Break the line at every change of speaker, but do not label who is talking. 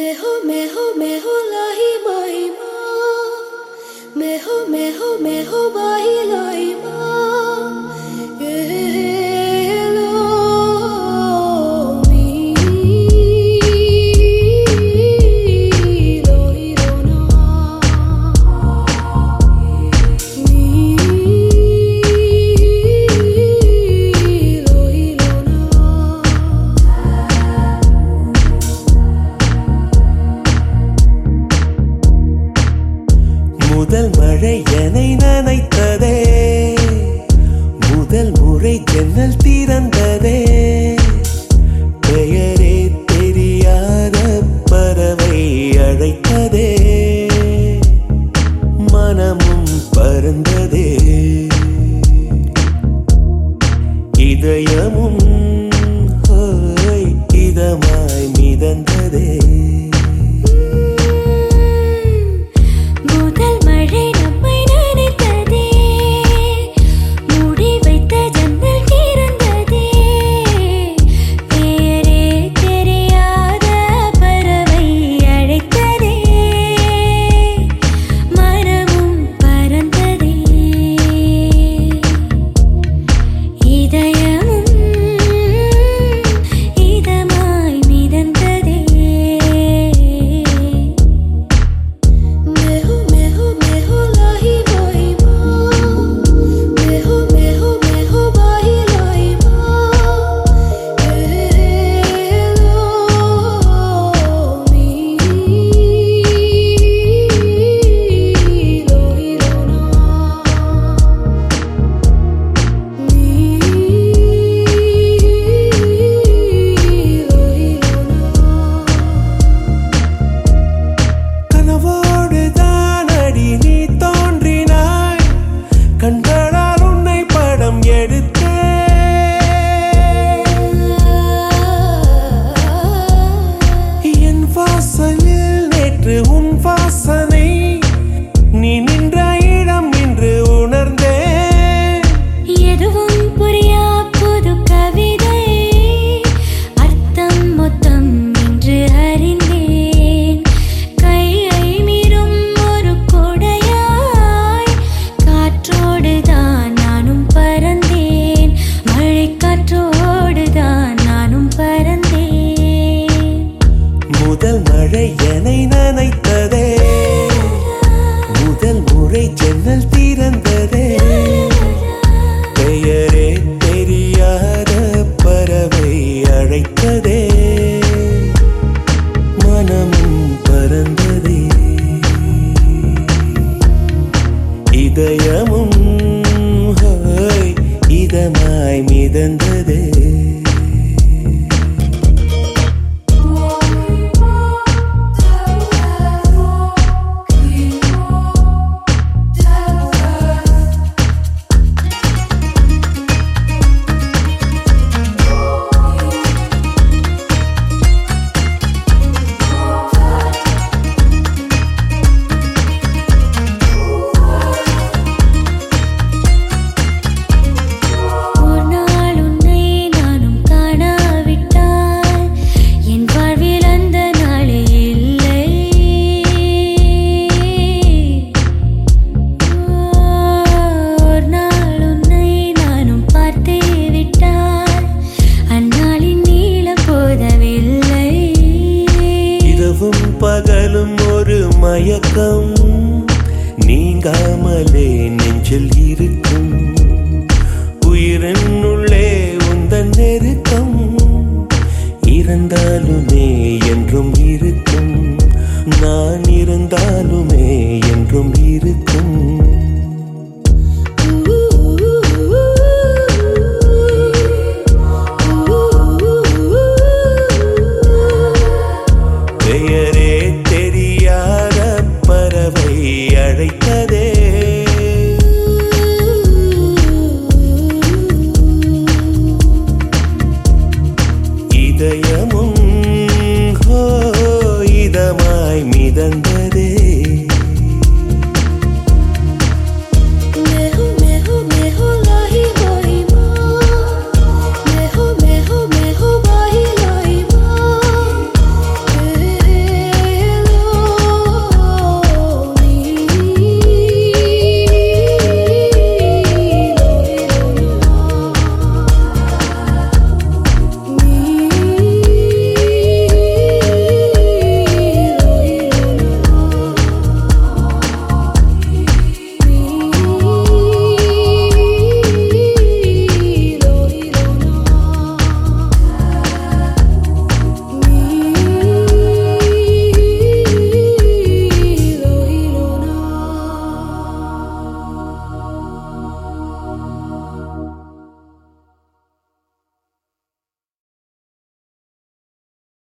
meho meho meho lahi mai ma. Meho meho meho bahi lai ma.
முதல் மழை என்னை நனைத்ததே. முதல் முறை ஜன்னல் திறந்ததே. பெயரே தெரியாத பறவை அழைத்ததே. மனமும் பறந்ததே. இதயமும்
இதயம்
இரவும் பகலும் ஒரு மயக்கம். நீங்காமலே நெஞ்சில் இருக்கும்.